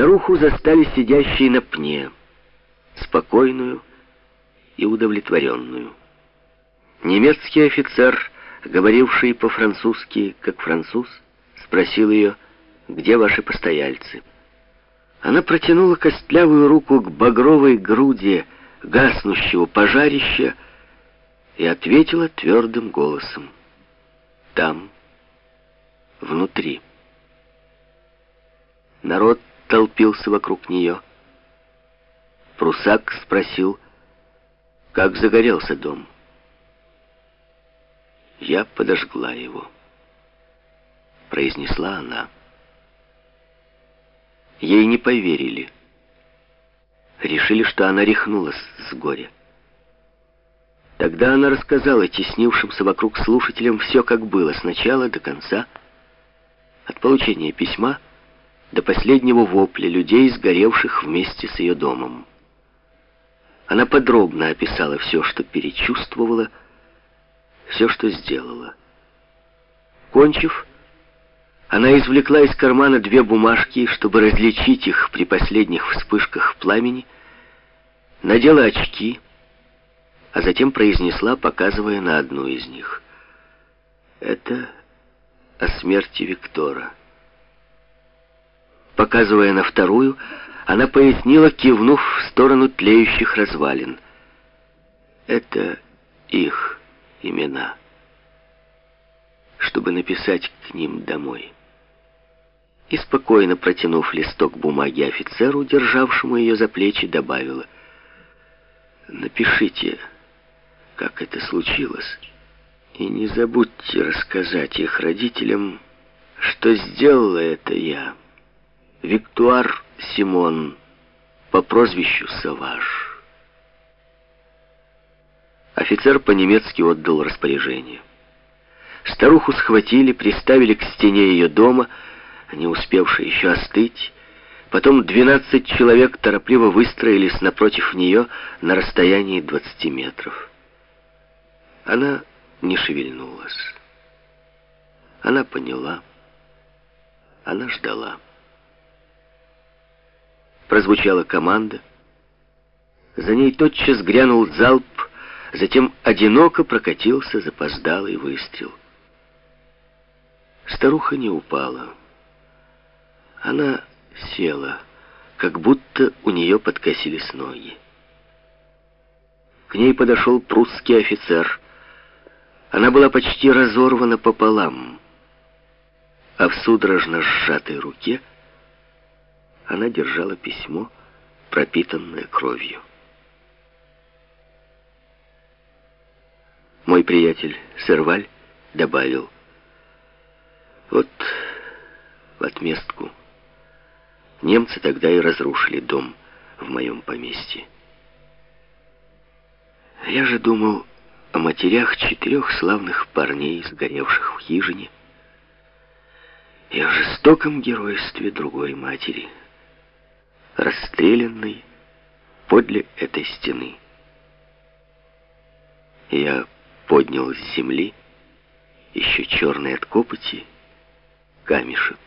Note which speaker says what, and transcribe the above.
Speaker 1: Старуху застали сидящей на пне, спокойную и удовлетворенную. Немецкий офицер, говоривший по-французски, как француз, спросил ее, где ваши постояльцы. Она протянула костлявую руку к багровой груди гаснущего пожарища и ответила твердым голосом. Там, внутри. Народ толпился вокруг нее. Прусак спросил, как загорелся дом. «Я подожгла его», — произнесла она. Ей не поверили. Решили, что она рехнулась с горя. Тогда она рассказала теснившимся вокруг слушателям все, как было, с начала до конца, от получения письма до последнего вопля людей, сгоревших вместе с ее домом. Она подробно описала все, что перечувствовала, все, что сделала. Кончив, она извлекла из кармана две бумажки, чтобы различить их при последних вспышках пламени, надела очки — а затем произнесла, показывая на одну из них. «Это о смерти Виктора». Показывая на вторую, она пояснила, кивнув в сторону тлеющих развалин. «Это их имена, чтобы написать к ним домой». И спокойно протянув листок бумаги офицеру, державшему ее за плечи, добавила «Напишите как это случилось. И не забудьте рассказать их родителям, что сделала это я, Виктуар Симон, по прозвищу Саваж. Офицер по-немецки отдал распоряжение. Старуху схватили, приставили к стене ее дома, не успевшей еще остыть. Потом двенадцать человек торопливо выстроились напротив нее на расстоянии двадцати метров. Она не шевельнулась. Она поняла. Она ждала. Прозвучала команда. За ней тотчас грянул залп, затем одиноко прокатился запоздалый выстрел. Старуха не упала. Она села, как будто у нее подкосились ноги. К ней подошел прусский офицер — она была почти разорвана пополам, а в судорожно сжатой руке она держала письмо, пропитанное кровью. Мой приятель Серваль добавил, вот в отместку немцы тогда и разрушили дом в моем поместье. Я же думал, о матерях четырех славных парней, сгоревших в хижине, и о жестоком геройстве другой матери, расстрелянной подле этой стены. Я поднял с земли, еще черный от копоти, камешек.